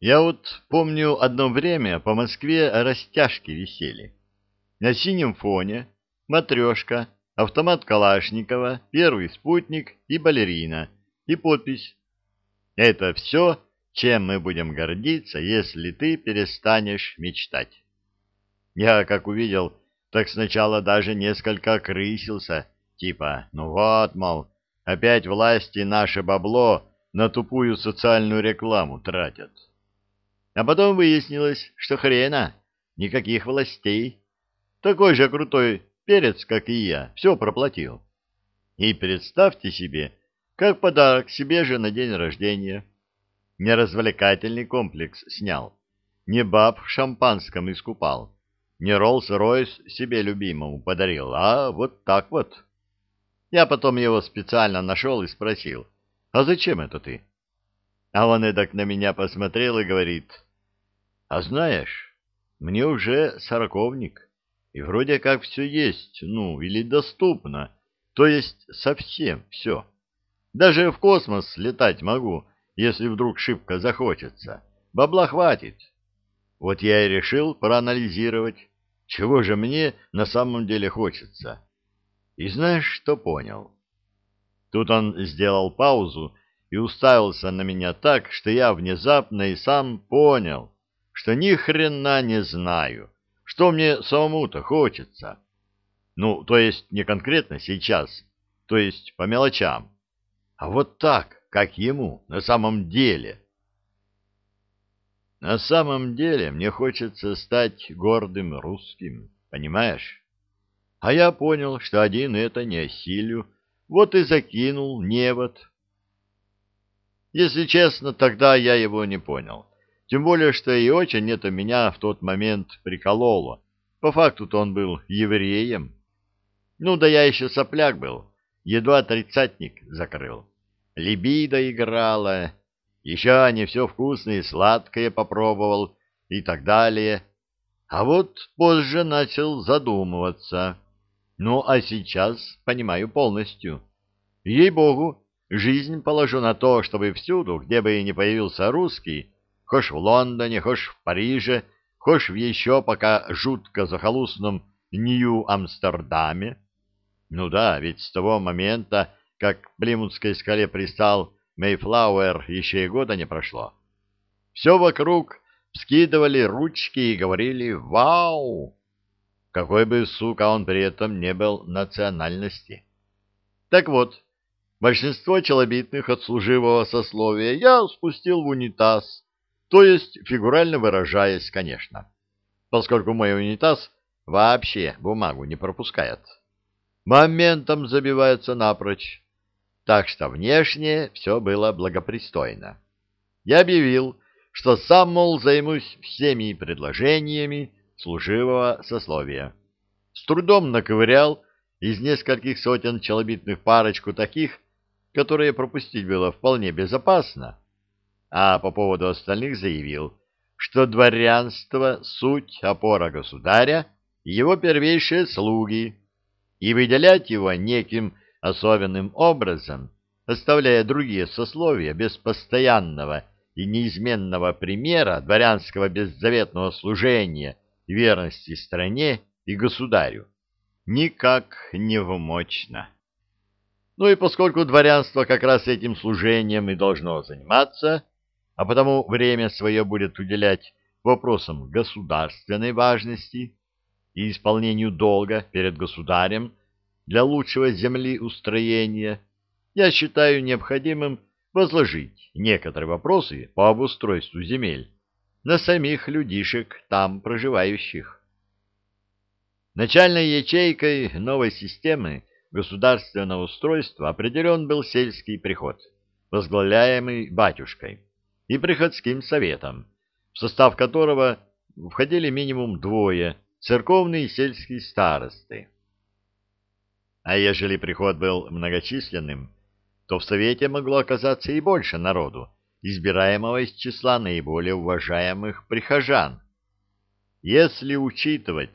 Я вот помню, одно время по Москве растяжки висели. На синем фоне матрешка, автомат Калашникова, первый спутник и балерина, и подпись. Это все, чем мы будем гордиться, если ты перестанешь мечтать. Я, как увидел, так сначала даже несколько окрысился, типа, ну вот, мол, опять власти наше бабло на тупую социальную рекламу тратят. А потом выяснилось, что хрена, никаких властей. Такой же крутой перец, как и я, все проплатил. И представьте себе, как подарок себе же на день рождения. Не развлекательный комплекс снял, не баб в шампанском искупал, не Роллс-Ройс себе любимому подарил, а вот так вот. Я потом его специально нашел и спросил, а зачем это ты? А он эдак на меня посмотрел и говорит, а знаешь, мне уже сороковник, и вроде как все есть, ну, или доступно, то есть совсем все. Даже в космос летать могу, если вдруг шибко захочется. Бабла хватит. Вот я и решил проанализировать, чего же мне на самом деле хочется. И знаешь, что понял? Тут он сделал паузу и уставился на меня так, что я внезапно и сам понял — что ни хрена не знаю, что мне самому-то хочется. Ну, то есть не конкретно сейчас, то есть по мелочам, а вот так, как ему на самом деле. На самом деле мне хочется стать гордым русским, понимаешь? А я понял, что один это не осилю, вот и закинул невод. Если честно, тогда я его не понял. Тем более, что и очень это меня в тот момент прикололо. По факту-то он был евреем. Ну да я еще сопляк был, едва тридцатник закрыл. Либидо играла, еще не все вкусное и сладкое попробовал и так далее. А вот позже начал задумываться. Ну, а сейчас понимаю полностью. Ей-богу, жизнь положу на то, чтобы всюду, где бы и не появился русский, Хошь в Лондоне, хошь в Париже, хошь в еще пока жутко захолустном Нью-Амстердаме. Ну да, ведь с того момента, как к Плимутской скале пристал Мейфлауэр, еще и года не прошло. Все вокруг вскидывали ручки и говорили «Вау!», какой бы, сука, он при этом не был национальности. Так вот, большинство челобитных от служивого сословия я спустил в унитаз, то есть, фигурально выражаясь, конечно, поскольку мой унитаз вообще бумагу не пропускает. Моментом забивается напрочь. Так что внешне все было благопристойно. Я объявил, что сам, мол, займусь всеми предложениями служивого сословия. С трудом наковырял из нескольких сотен челобитных парочку таких, которые пропустить было вполне безопасно, а по поводу остальных заявил, что дворянство — суть опора государя и его первейшие слуги, и выделять его неким особенным образом, оставляя другие сословия без постоянного и неизменного примера дворянского беззаветного служения и верности стране и государю, никак не вмочно. Ну и поскольку дворянство как раз этим служением и должно заниматься, а потому время свое будет уделять вопросам государственной важности и исполнению долга перед государем для лучшего землеустроения, я считаю необходимым возложить некоторые вопросы по обустройству земель на самих людишек там проживающих. Начальной ячейкой новой системы государственного устройства определен был сельский приход, возглавляемый батюшкой и приходским советом, в состав которого входили минимум двое — церковные и сельские старосты. А ежели приход был многочисленным, то в совете могло оказаться и больше народу, избираемого из числа наиболее уважаемых прихожан. Если учитывать,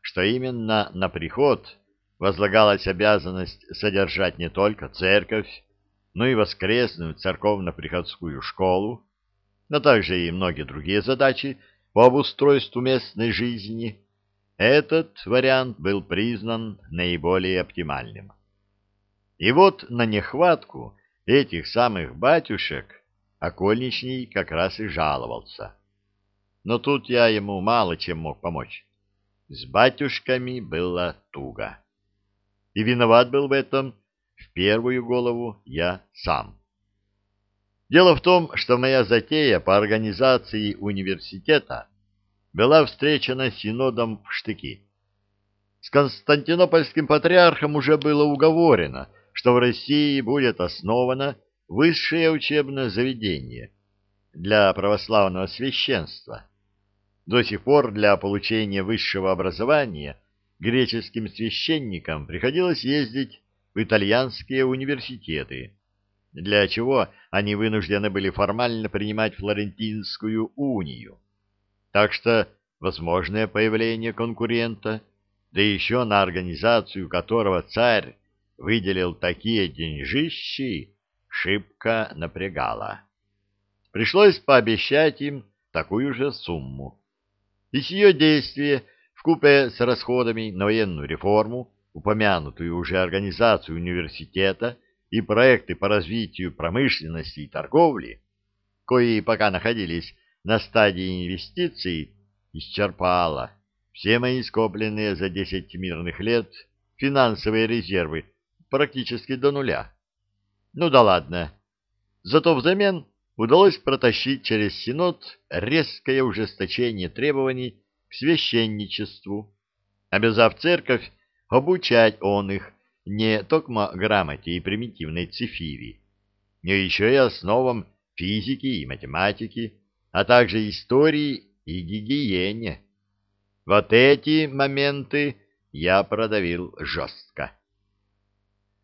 что именно на приход возлагалась обязанность содержать не только церковь, но и воскресную церковно-приходскую школу, но также и многие другие задачи по обустройству местной жизни, этот вариант был признан наиболее оптимальным. И вот на нехватку этих самых батюшек окольничный как раз и жаловался. Но тут я ему мало чем мог помочь. С батюшками было туго. И виноват был в этом в первую голову я сам. Дело в том, что моя затея по организации университета была встречена синодом в штыки. С Константинопольским патриархом уже было уговорено, что в России будет основано высшее учебное заведение для православного священства. До сих пор для получения высшего образования греческим священникам приходилось ездить в итальянские университеты, для чего они вынуждены были формально принимать Флорентинскую унию. Так что возможное появление конкурента, да еще на организацию которого царь выделил такие деньжищи, шибко напрягало. Пришлось пообещать им такую же сумму. И ее действия вкупе с расходами на военную реформу, упомянутую уже организацию университета и проекты по развитию промышленности и торговли, кои пока находились на стадии инвестиций, исчерпала все мои скопленные за десять мирных лет финансовые резервы практически до нуля. Ну да ладно. Зато взамен удалось протащить через Синод резкое ужесточение требований к священничеству, обязав церковь обучать он их не только грамоте и примитивной цифири, но еще и основам физики и математики, а также истории и гигиене. Вот эти моменты я продавил жестко.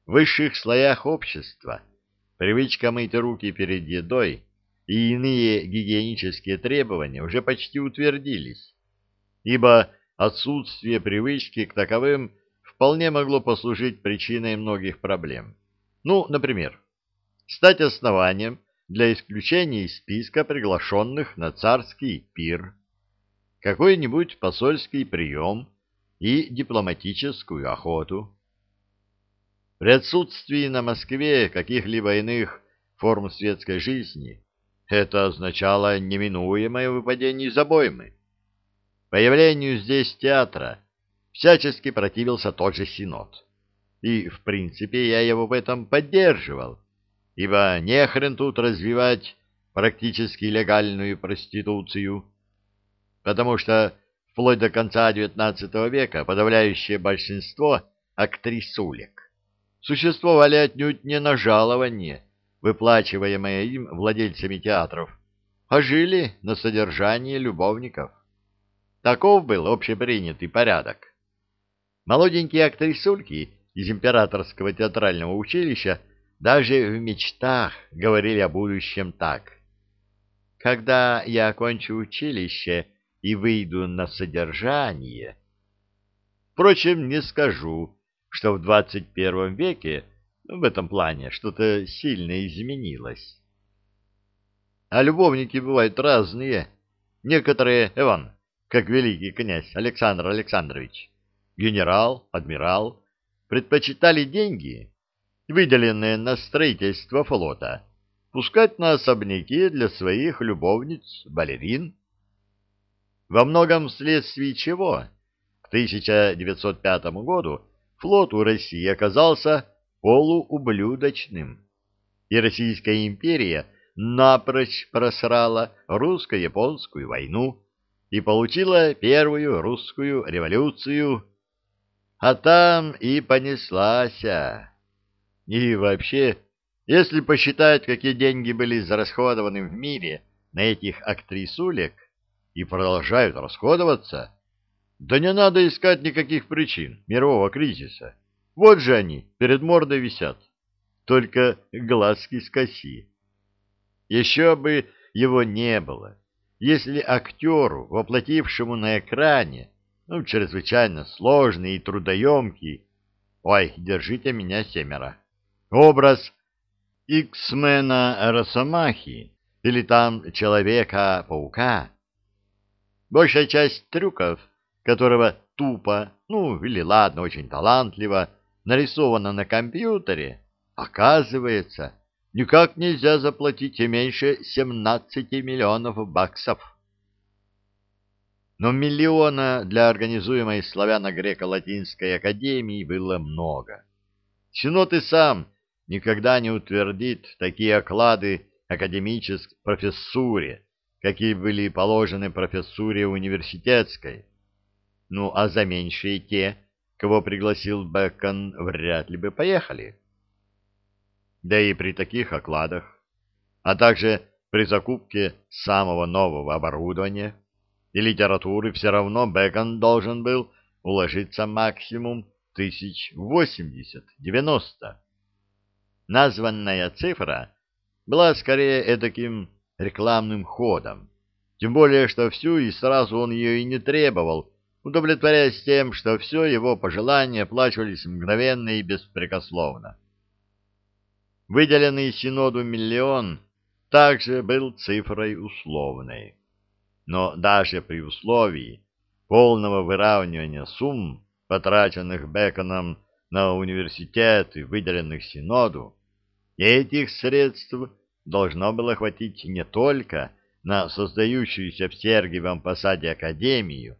В высших слоях общества привычка мыть руки перед едой и иные гигиенические требования уже почти утвердились, ибо отсутствие привычки к таковым вполне могло послужить причиной многих проблем. Ну, например, стать основанием для исключения из списка приглашенных на царский пир, какой-нибудь посольский прием и дипломатическую охоту. При отсутствии на Москве каких-либо иных форм светской жизни это означало неминуемое выпадение из обоймы. Появлению здесь театра всячески противился тот же Синод. И, в принципе, я его в этом поддерживал, ибо не хрен тут развивать практически легальную проституцию, потому что вплоть до конца XIX века подавляющее большинство актрисулек существовали отнюдь не на жалование, выплачиваемое им владельцами театров, а жили на содержании любовников. Таков был общепринятый порядок. Молоденькие актрисульки из Императорского театрального училища даже в мечтах говорили о будущем так. «Когда я окончу училище и выйду на содержание...» Впрочем, не скажу, что в двадцать первом веке в этом плане что-то сильно изменилось. А любовники бывают разные. Некоторые, Иван, как великий князь Александр Александрович, генерал, адмирал, предпочитали деньги, выделенные на строительство флота, пускать на особняки для своих любовниц-балерин. Во многом вследствие чего к 1905 году флот у России оказался полуублюдочным, и Российская империя напрочь просрала русско-японскую войну и получила первую русскую революцию, а там и понеслась. И вообще, если посчитать, какие деньги были зарасходованы в мире на этих актрисулек и продолжают расходоваться, да не надо искать никаких причин мирового кризиса. Вот же они, перед мордой висят. Только глазки скоси. Еще бы его не было, если актеру, воплотившему на экране, ну, чрезвычайно сложный и трудоемкий, ой, держите меня семеро, образ Иксмена Росомахи или там Человека-паука. Большая часть трюков, которого тупо, ну или ладно, очень талантливо, нарисована на компьютере, оказывается, никак нельзя заплатить меньше 17 миллионов баксов. Но миллиона для организуемой славяно-греко-латинской академии было много. Синод и сам никогда не утвердит такие оклады академической профессуре, какие были положены профессуре университетской. Ну, а за меньшие те, кого пригласил Бэкон, вряд ли бы поехали. Да и при таких окладах, а также при закупке самого нового оборудования и литературы все равно Бэкон должен был уложиться максимум тысяч восемьдесят-девяносто. Названная цифра была скорее эдаким рекламным ходом, тем более, что всю и сразу он ее и не требовал, удовлетворяясь тем, что все его пожелания оплачивались мгновенно и беспрекословно. Выделенный Синоду миллион также был цифрой условной. Но даже при условии полного выравнивания сумм, потраченных Беконом на университет и выделенных Синоду, этих средств должно было хватить не только на создающуюся в Сергиевом посаде академию,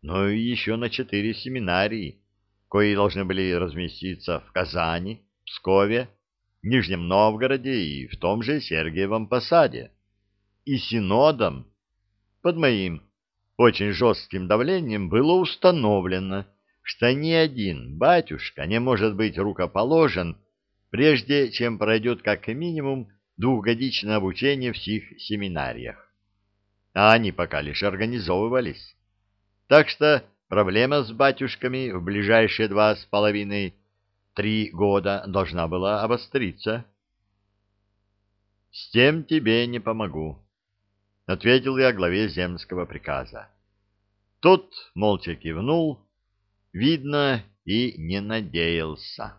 но и еще на четыре семинарии, кои должны были разместиться в Казани, Пскове, Нижнем Новгороде и в том же Сергиевом посаде. И синодом под моим очень жестким давлением было установлено, что ни один батюшка не может быть рукоположен, прежде чем пройдет как минимум двухгодичное обучение в сих семинариях. А они пока лишь организовывались. Так что проблема с батюшками в ближайшие два с половиной три года должна была обостриться. — С тем тебе не помогу, — ответил я главе земского приказа. Тот молча кивнул, видно, и не надеялся.